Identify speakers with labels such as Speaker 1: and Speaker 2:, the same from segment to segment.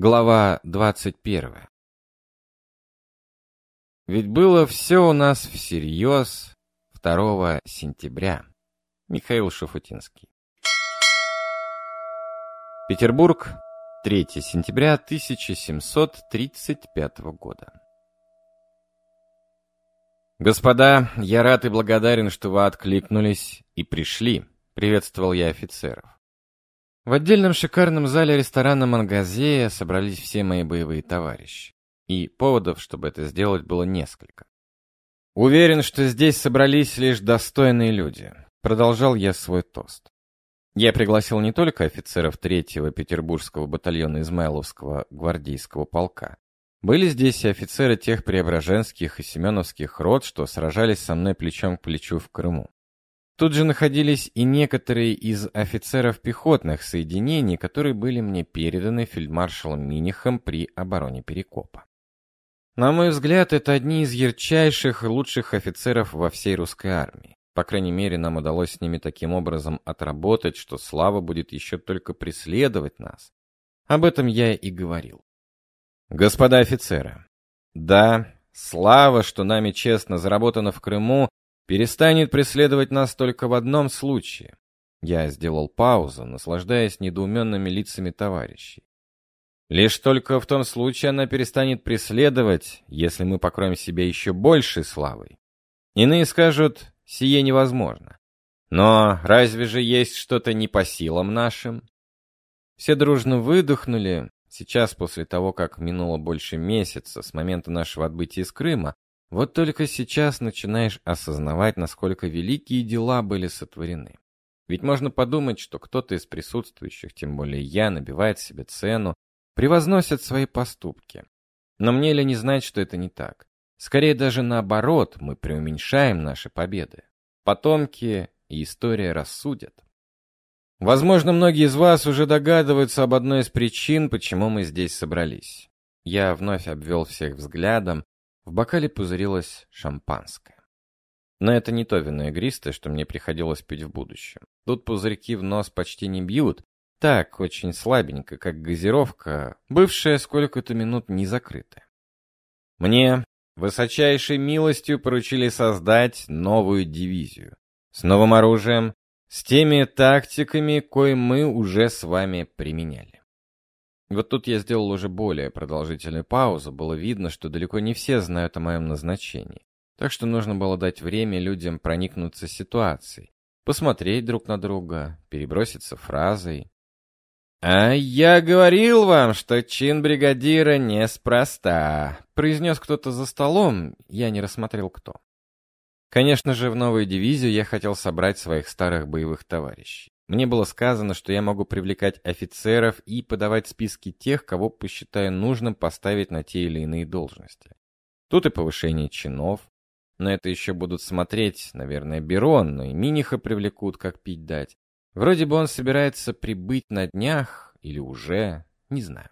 Speaker 1: Глава 21 Ведь было все у нас всерьез 2 сентября. Михаил Шафутинский Петербург, 3 сентября 1735 года. «Господа, я рад и благодарен, что вы откликнулись и пришли», — приветствовал я офицеров. В отдельном шикарном зале ресторана «Мангазея» собрались все мои боевые товарищи. И поводов, чтобы это сделать, было несколько. «Уверен, что здесь собрались лишь достойные люди», — продолжал я свой тост. Я пригласил не только офицеров третьего Петербургского батальона Измайловского гвардейского полка. Были здесь и офицеры тех преображенских и семеновских рот, что сражались со мной плечом к плечу в Крыму. Тут же находились и некоторые из офицеров пехотных соединений, которые были мне переданы фельдмаршалом Минихом при обороне Перекопа. На мой взгляд, это одни из ярчайших и лучших офицеров во всей русской армии. По крайней мере, нам удалось с ними таким образом отработать, что слава будет еще только преследовать нас. Об этом я и говорил. Господа офицеры, да, слава, что нами честно заработана в Крыму, перестанет преследовать нас только в одном случае. Я сделал паузу, наслаждаясь недоуменными лицами товарищей. Лишь только в том случае она перестанет преследовать, если мы покроем себя еще большей славой. Иные скажут, сие невозможно. Но разве же есть что-то не по силам нашим? Все дружно выдохнули. Сейчас, после того, как минуло больше месяца с момента нашего отбытия из Крыма, вот только сейчас начинаешь осознавать, насколько великие дела были сотворены. Ведь можно подумать, что кто-то из присутствующих, тем более я, набивает себе цену, превозносит свои поступки. Но мне ли не знать, что это не так? Скорее даже наоборот, мы преуменьшаем наши победы. Потомки и история рассудят. Возможно, многие из вас уже догадываются об одной из причин, почему мы здесь собрались. Я вновь обвел всех взглядом, в бокале пузырилось шампанское. Но это не то вино игристое, что мне приходилось пить в будущем. Тут пузырьки в нос почти не бьют. Так, очень слабенько, как газировка, бывшая сколько-то минут не закрытая. Мне высочайшей милостью поручили создать новую дивизию. С новым оружием, с теми тактиками, кои мы уже с вами применяли. Вот тут я сделал уже более продолжительную паузу, было видно, что далеко не все знают о моем назначении. Так что нужно было дать время людям проникнуться ситуацией, посмотреть друг на друга, переброситься фразой. «А я говорил вам, что чин бригадира неспроста», — произнес кто-то за столом, я не рассмотрел кто. Конечно же, в новую дивизию я хотел собрать своих старых боевых товарищей. Мне было сказано, что я могу привлекать офицеров и подавать списки тех, кого посчитаю нужным поставить на те или иные должности. Тут и повышение чинов, но это еще будут смотреть, наверное, Берон, но и Миниха привлекут, как пить дать. Вроде бы он собирается прибыть на днях, или уже, не знаю.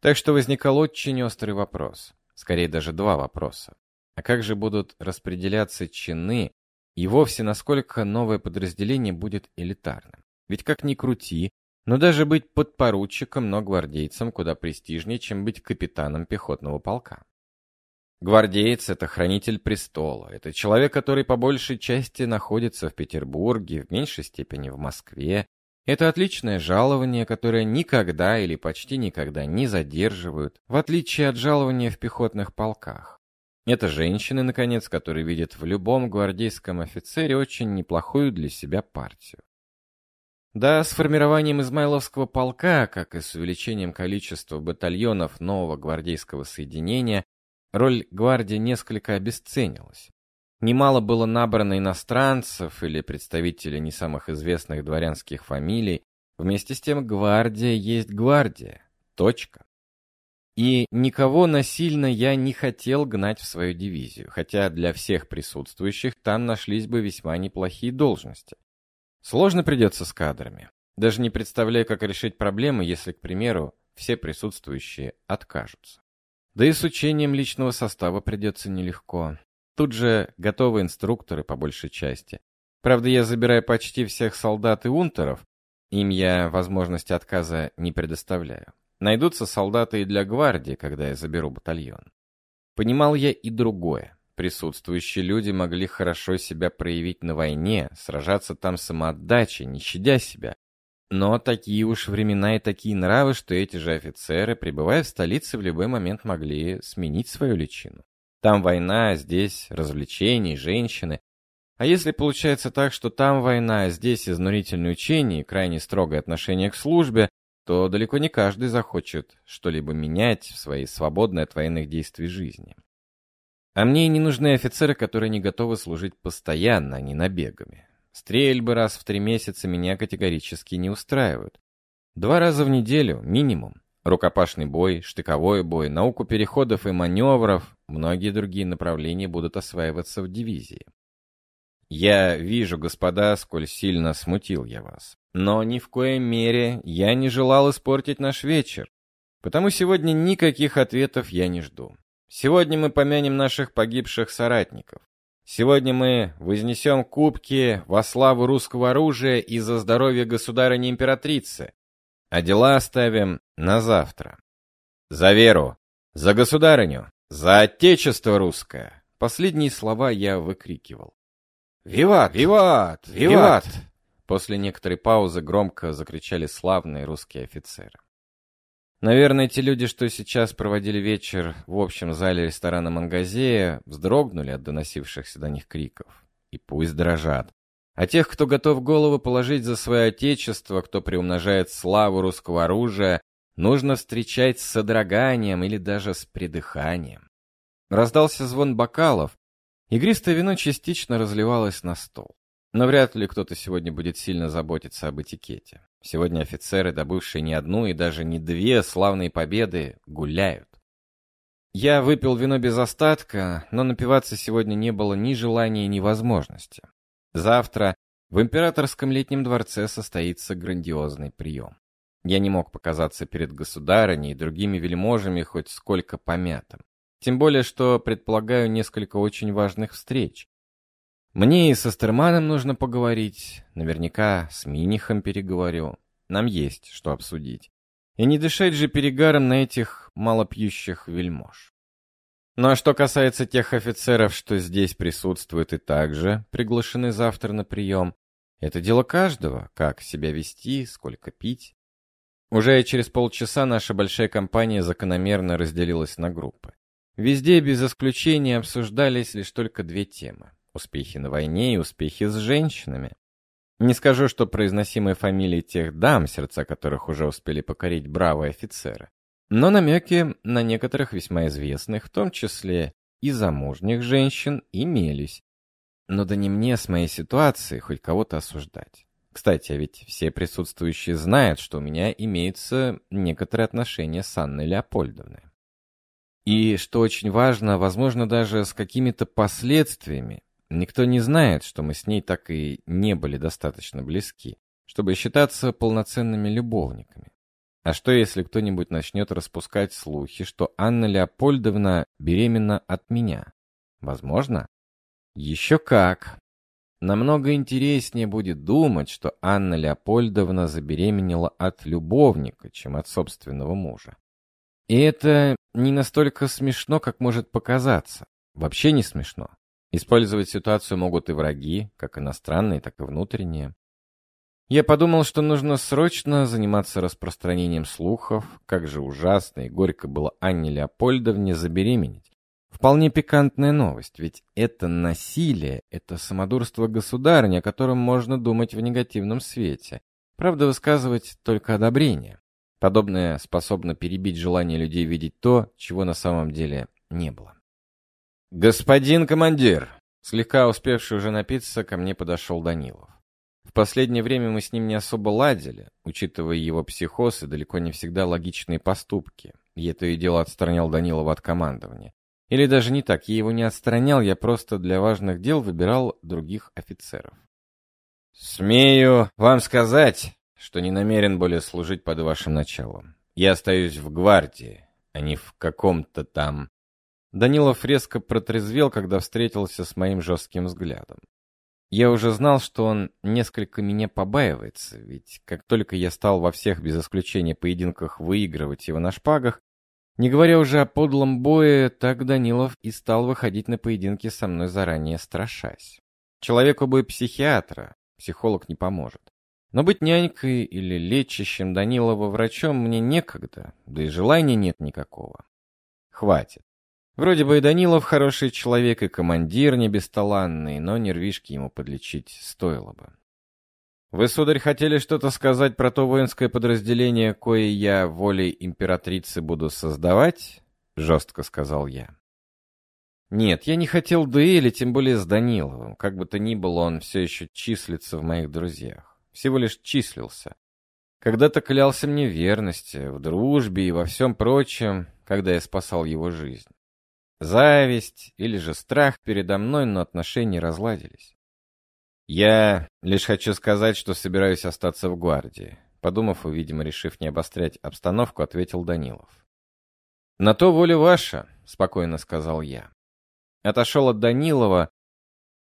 Speaker 1: Так что возникал очень острый вопрос, скорее даже два вопроса. А как же будут распределяться чины и вовсе насколько новое подразделение будет элитарным. Ведь как ни крути, но даже быть подпоручиком, но гвардейцем куда престижнее, чем быть капитаном пехотного полка. Гвардеец — это хранитель престола, это человек, который по большей части находится в Петербурге, в меньшей степени в Москве. Это отличное жалование, которое никогда или почти никогда не задерживают, в отличие от жалования в пехотных полках. Это женщины, наконец, которые видят в любом гвардейском офицере очень неплохую для себя партию. Да, с формированием Измайловского полка, как и с увеличением количества батальонов нового гвардейского соединения, роль гвардии несколько обесценилась. Немало было набрано иностранцев или представителей не самых известных дворянских фамилий. Вместе с тем гвардия есть гвардия. Точка. И никого насильно я не хотел гнать в свою дивизию, хотя для всех присутствующих там нашлись бы весьма неплохие должности. Сложно придется с кадрами. Даже не представляю, как решить проблемы, если, к примеру, все присутствующие откажутся. Да и с учением личного состава придется нелегко. Тут же готовы инструкторы по большей части. Правда, я забираю почти всех солдат и унтеров, им я возможности отказа не предоставляю. Найдутся солдаты и для гвардии, когда я заберу батальон. Понимал я и другое. Присутствующие люди могли хорошо себя проявить на войне, сражаться там самоотдачей, не щадя себя. Но такие уж времена и такие нравы, что эти же офицеры, пребывая в столице, в любой момент могли сменить свою личину. Там война, а здесь развлечения, женщины. А если получается так, что там война, а здесь изнурительные учения и крайне строгое отношение к службе, то далеко не каждый захочет что-либо менять в своей свободной от военных действий жизни. А мне и не нужны офицеры, которые не готовы служить постоянно, а не набегами. Стрельбы раз в три месяца меня категорически не устраивают. Два раза в неделю, минимум. Рукопашный бой, штыковой бой, науку переходов и маневров, многие другие направления будут осваиваться в дивизии. Я вижу, господа, сколь сильно смутил я вас. Но ни в коей мере я не желал испортить наш вечер. Потому сегодня никаких ответов я не жду. Сегодня мы помянем наших погибших соратников. Сегодня мы вознесем кубки во славу русского оружия и за здоровье государыни-императрицы, а дела оставим на завтра. За веру, за государыню, за отечество русское. Последние слова я выкрикивал. «Виват! Виват! Виват!» После некоторой паузы громко закричали славные русские офицеры. Наверное, те люди, что сейчас проводили вечер в общем зале ресторана Мангазея, вздрогнули от доносившихся до них криков. И пусть дрожат. А тех, кто готов голову положить за свое отечество, кто приумножает славу русского оружия, нужно встречать с содроганием или даже с придыханием. Раздался звон бокалов. Игристое вино частично разливалось на стол. Но вряд ли кто-то сегодня будет сильно заботиться об этикете. Сегодня офицеры, добывшие не одну и даже не две славные победы, гуляют. Я выпил вино без остатка, но напиваться сегодня не было ни желания, ни возможности. Завтра в императорском летнем дворце состоится грандиозный прием. Я не мог показаться перед государыней и другими вельможами хоть сколько помятым. Тем более, что предполагаю несколько очень важных встреч. Мне и со Стерманом нужно поговорить, наверняка с Минихом переговорю. Нам есть что обсудить. И не дышать же перегаром на этих малопьющих вельмож. Ну а что касается тех офицеров, что здесь присутствуют и также приглашены завтра на прием, это дело каждого, как себя вести, сколько пить. Уже через полчаса наша большая компания закономерно разделилась на группы. Везде без исключения обсуждались лишь только две темы. Успехи на войне и успехи с женщинами. Не скажу, что произносимые фамилии тех дам, сердца которых уже успели покорить бравые офицеры, но намеки на некоторых весьма известных, в том числе и замужних женщин, имелись. Но да не мне с моей ситуацией хоть кого-то осуждать. Кстати, а ведь все присутствующие знают, что у меня имеются некоторые отношения с Анной Леопольдовной. И, что очень важно, возможно, даже с какими-то последствиями, Никто не знает, что мы с ней так и не были достаточно близки, чтобы считаться полноценными любовниками. А что, если кто-нибудь начнет распускать слухи, что Анна Леопольдовна беременна от меня? Возможно? Еще как. Намного интереснее будет думать, что Анна Леопольдовна забеременела от любовника, чем от собственного мужа. И это не настолько смешно, как может показаться. Вообще не смешно. Использовать ситуацию могут и враги, как иностранные, так и внутренние. Я подумал, что нужно срочно заниматься распространением слухов, как же ужасно и горько было Анне Леопольдовне забеременеть. Вполне пикантная новость, ведь это насилие, это самодурство государни, о котором можно думать в негативном свете. Правда, высказывать только одобрение. Подобное способно перебить желание людей видеть то, чего на самом деле не было. «Господин командир!» Слегка успевший уже напиться, ко мне подошел Данилов. В последнее время мы с ним не особо ладили, учитывая его психоз и далеко не всегда логичные поступки. И это и дело отстранял Данилова от командования. Или даже не так, я его не отстранял, я просто для важных дел выбирал других офицеров. «Смею вам сказать, что не намерен более служить под вашим началом. Я остаюсь в гвардии, а не в каком-то там Данилов резко протрезвел, когда встретился с моим жестким взглядом. Я уже знал, что он несколько меня побаивается, ведь как только я стал во всех без исключения поединках выигрывать его на шпагах, не говоря уже о подлом бое, так Данилов и стал выходить на поединки со мной заранее страшась. Человеку бы психиатра, психолог не поможет. Но быть нянькой или лечащим Данилова врачом мне некогда, да и желания нет никакого. Хватит. Вроде бы и Данилов хороший человек, и командир не бесталанный, но нервишки ему подлечить стоило бы. «Вы, сударь, хотели что-то сказать про то воинское подразделение, кое я волей императрицы буду создавать?» — жестко сказал я. «Нет, я не хотел дуэли, тем более с Даниловым. Как бы то ни было, он все еще числится в моих друзьях. Всего лишь числился. Когда-то клялся мне верности, в дружбе и во всем прочем, когда я спасал его жизнь. Зависть или же страх передо мной, но отношения разладились. Я лишь хочу сказать, что собираюсь остаться в гвардии. Подумав и, видимо, решив не обострять обстановку, ответил Данилов. «На то воля ваша», — спокойно сказал я. Отошел от Данилова.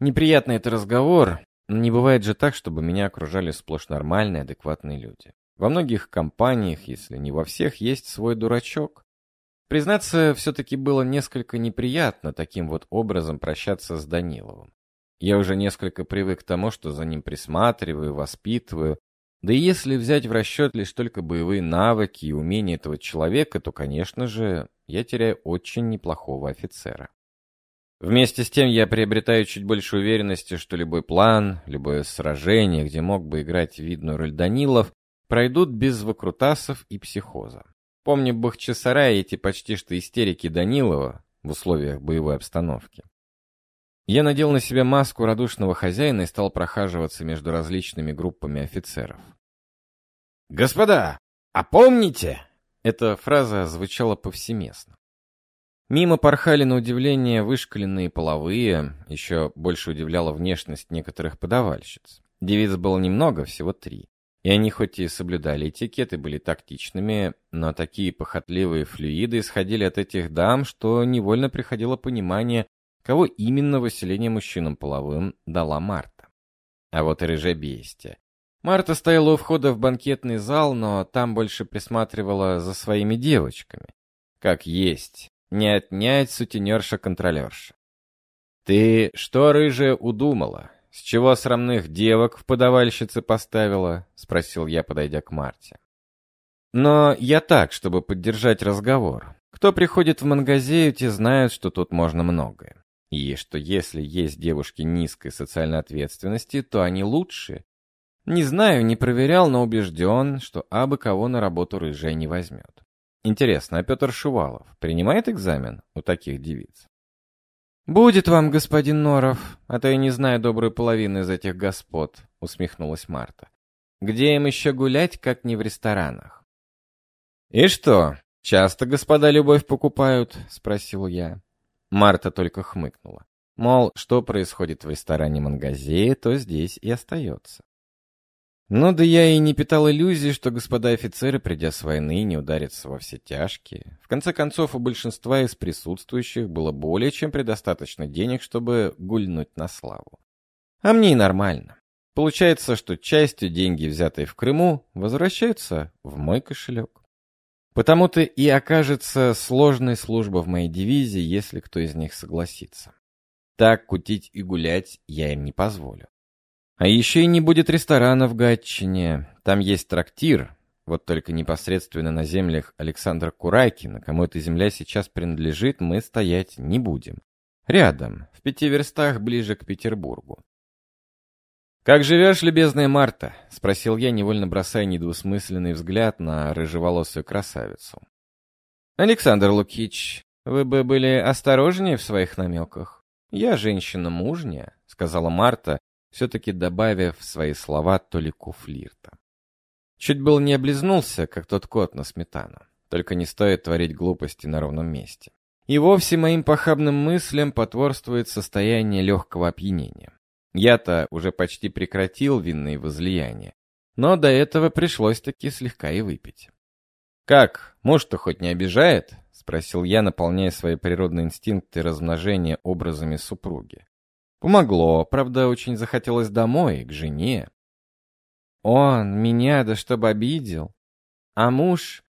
Speaker 1: Неприятный это разговор, но не бывает же так, чтобы меня окружали сплошь нормальные, адекватные люди. Во многих компаниях, если не во всех, есть свой дурачок. Признаться, все-таки было несколько неприятно таким вот образом прощаться с Даниловым. Я уже несколько привык к тому, что за ним присматриваю, воспитываю. Да и если взять в расчет лишь только боевые навыки и умения этого человека, то, конечно же, я теряю очень неплохого офицера. Вместе с тем я приобретаю чуть больше уверенности, что любой план, любое сражение, где мог бы играть видную роль Данилов, пройдут без выкрутасов и психоза. Помню Бахчисарай эти почти что истерики Данилова в условиях боевой обстановки. Я надел на себя маску радушного хозяина и стал прохаживаться между различными группами офицеров. «Господа, а помните?» Эта фраза звучала повсеместно. Мимо порхали на удивление вышкаленные половые, еще больше удивляла внешность некоторых подавальщиц. Девиц было немного, всего три. И они хоть и соблюдали этикет и были тактичными, но такие похотливые флюиды исходили от этих дам, что невольно приходило понимание, кого именно выселение мужчинам половым дала Марта. А вот и рыжая бестия. Марта стояла у входа в банкетный зал, но там больше присматривала за своими девочками. Как есть, не отнять сутенерша-контролерша. «Ты что, рыжая, удумала? С чего срамных девок в подавальщице поставила?» — спросил я, подойдя к Марте. «Но я так, чтобы поддержать разговор. Кто приходит в Мангазею, те знают, что тут можно многое. И что если есть девушки низкой социальной ответственности, то они лучше. Не знаю, не проверял, но убежден, что абы кого на работу рыжая не возьмет. Интересно, а Петр Шувалов принимает экзамен у таких девиц? «Будет вам, господин Норов, а то я не знаю добрую половину из этих господ», — усмехнулась Марта. «Где им еще гулять, как не в ресторанах?» «И что, часто господа любовь покупают?» — спросил я. Марта только хмыкнула. Мол, что происходит в ресторане Мангазея, то здесь и остается. Ну да я и не питал иллюзий, что господа офицеры, придя с войны, не ударятся во все тяжкие. В конце концов, у большинства из присутствующих было более чем предостаточно денег, чтобы гульнуть на славу. А мне и нормально. Получается, что частью деньги, взятые в Крыму, возвращаются в мой кошелек. Потому-то и окажется сложной служба в моей дивизии, если кто из них согласится. Так кутить и гулять я им не позволю. А еще и не будет ресторана в Гатчине. Там есть трактир, вот только непосредственно на землях Александра Курайкина, кому эта земля сейчас принадлежит, мы стоять не будем. Рядом, в пяти верстах ближе к Петербургу. «Как живешь, любезная Марта?» — спросил я, невольно бросая недвусмысленный взгляд на рыжеволосую красавицу. «Александр Лукич, вы бы были осторожнее в своих намеках. Я женщина мужняя», — сказала Марта, все-таки добавив в свои слова толику флирта. Чуть был не облизнулся, как тот кот на сметану. Только не стоит творить глупости на ровном месте. И вовсе моим похабным мыслям потворствует состояние легкого опьянения. Я-то уже почти прекратил винные возлияния, но до этого пришлось таки слегка и выпить. «Как, муж-то хоть не обижает?» — спросил я, наполняя свои природные инстинкты размножения образами супруги. Помогло, правда, очень захотелось домой, к жене. Он меня да чтоб обидел. А муж...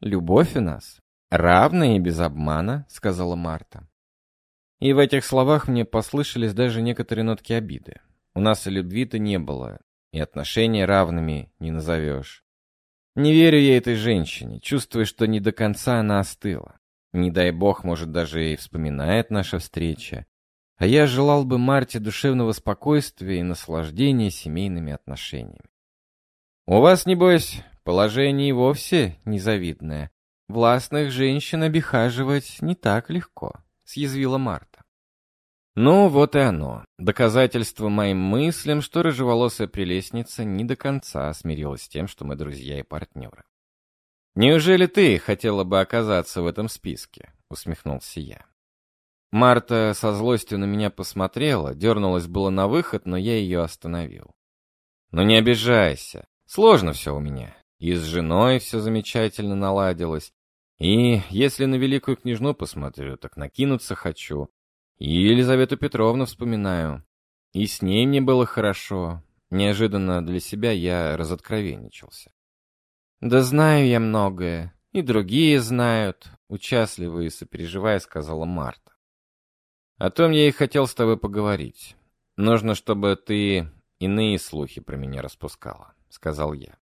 Speaker 1: Любовь у нас. Равная и без обмана, сказала Марта. И в этих словах мне послышались даже некоторые нотки обиды. У нас и любви-то не было, и отношения равными не назовешь. Не верю я этой женщине, чувствую, что не до конца она остыла. Не дай бог, может, даже и вспоминает наша встреча. А я желал бы Марте душевного спокойствия и наслаждения семейными отношениями. У вас, небось, положение и вовсе незавидное. Властных женщин обихаживать не так легко, съязвила Марта. Ну, вот и оно. Доказательство моим мыслям, что рыжеволосая прелестница не до конца смирилась с тем, что мы друзья и партнеры. «Неужели ты хотела бы оказаться в этом списке?» — усмехнулся я. Марта со злостью на меня посмотрела, дернулась было на выход, но я ее остановил. «Ну не обижайся. Сложно все у меня. И с женой все замечательно наладилось. И если на великую княжну посмотрю, так накинуться хочу. И Елизавету Петровну вспоминаю. И с ней мне было хорошо. Неожиданно для себя я разоткровенничался. «Да знаю я многое. И другие знают», — участливо и сопереживая сказала Марта. О том я и хотел с тобой поговорить. Нужно, чтобы ты иные слухи про меня распускала, сказал я.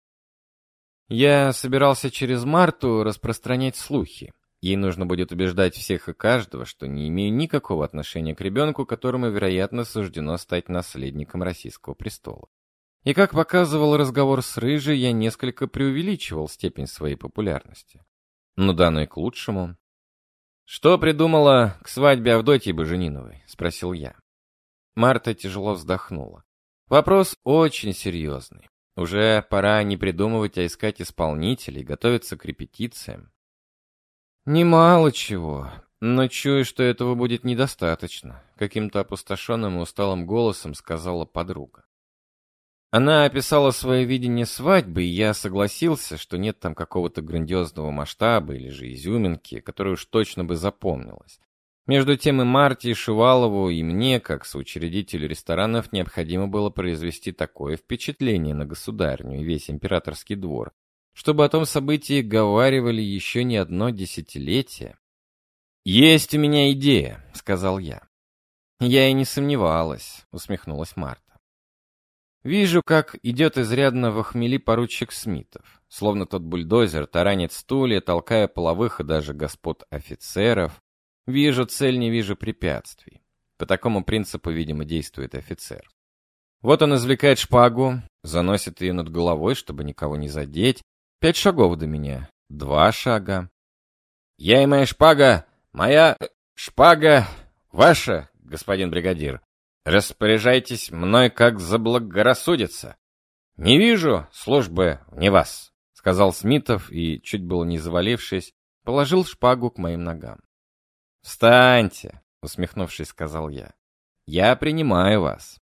Speaker 1: Я собирался через Марту распространять слухи. Ей нужно будет убеждать всех и каждого, что не имею никакого отношения к ребенку, которому, вероятно, суждено стать наследником российского престола. И как показывал разговор с Рыжей, я несколько преувеличивал степень своей популярности. Да, ну и к лучшему. «Что придумала к свадьбе Авдотьи Божениновой?» — спросил я. Марта тяжело вздохнула. Вопрос очень серьезный. Уже пора не придумывать, а искать исполнителей, готовиться к репетициям. Немало чего, но чую, что этого будет недостаточно, каким-то опустошенным и усталым голосом сказала подруга. Она описала свое видение свадьбы, и я согласился, что нет там какого-то грандиозного масштаба или же изюминки, которая уж точно бы запомнилась. Между тем и Марте, и Шувалову, и мне, как соучредителю ресторанов, необходимо было произвести такое впечатление на государню и весь императорский двор, чтобы о том событии говаривали еще не одно десятилетие. «Есть у меня идея», — сказал я. «Я и не сомневалась», — усмехнулась Марта. Вижу, как идет изрядно в охмели поручик Смитов, словно тот бульдозер таранит стулья, толкая половых и даже господ офицеров. Вижу цель, не вижу препятствий. По такому принципу, видимо, действует офицер. Вот он извлекает шпагу, заносит ее над головой, чтобы никого не задеть. Пять шагов до меня, два шага. Я и моя шпага, моя шпага, ваша, господин бригадир. Распоряжайтесь мной, как заблагорассудится. Не вижу службы не вас, сказал Смитов и, чуть было не завалившись, положил шпагу к моим ногам. «Встаньте!» — усмехнувшись, сказал я. «Я принимаю вас».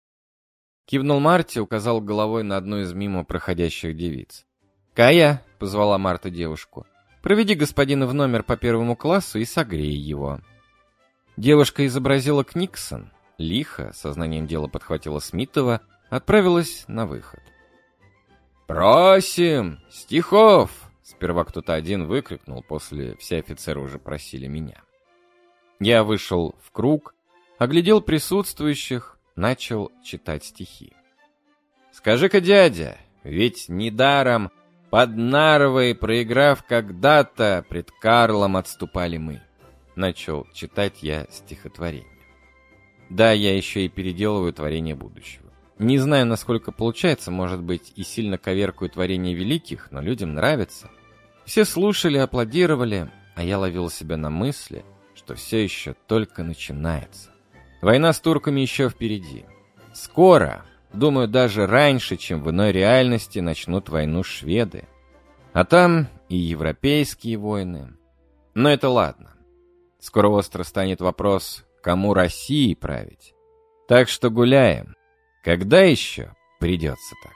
Speaker 1: Кивнул Марти, указал головой на одну из мимо проходящих девиц. «Кая!» — позвала Марта девушку. «Проведи господина в номер по первому классу и согрей его». Девушка изобразила Книксон, лихо, сознанием дела подхватила Смитова, отправилась на выход. «Просим! Стихов!» Сперва кто-то один выкрикнул, после все офицеры уже просили меня. Я вышел в круг, оглядел присутствующих, начал читать стихи. «Скажи-ка, дядя, ведь недаром под Нарвой, проиграв когда-то, пред Карлом отступали мы». Начал читать я стихотворение. Да, я еще и переделываю творение будущего. Не знаю, насколько получается, может быть, и сильно коверкую творение великих, но людям нравится. Все слушали, аплодировали, а я ловил себя на мысли, что все еще только начинается. Война с турками еще впереди. Скоро, думаю, даже раньше, чем в иной реальности, начнут войну шведы. А там и европейские войны. Но это ладно. Скоро остро станет вопрос, кому России править. Так что гуляем. Когда еще придется так?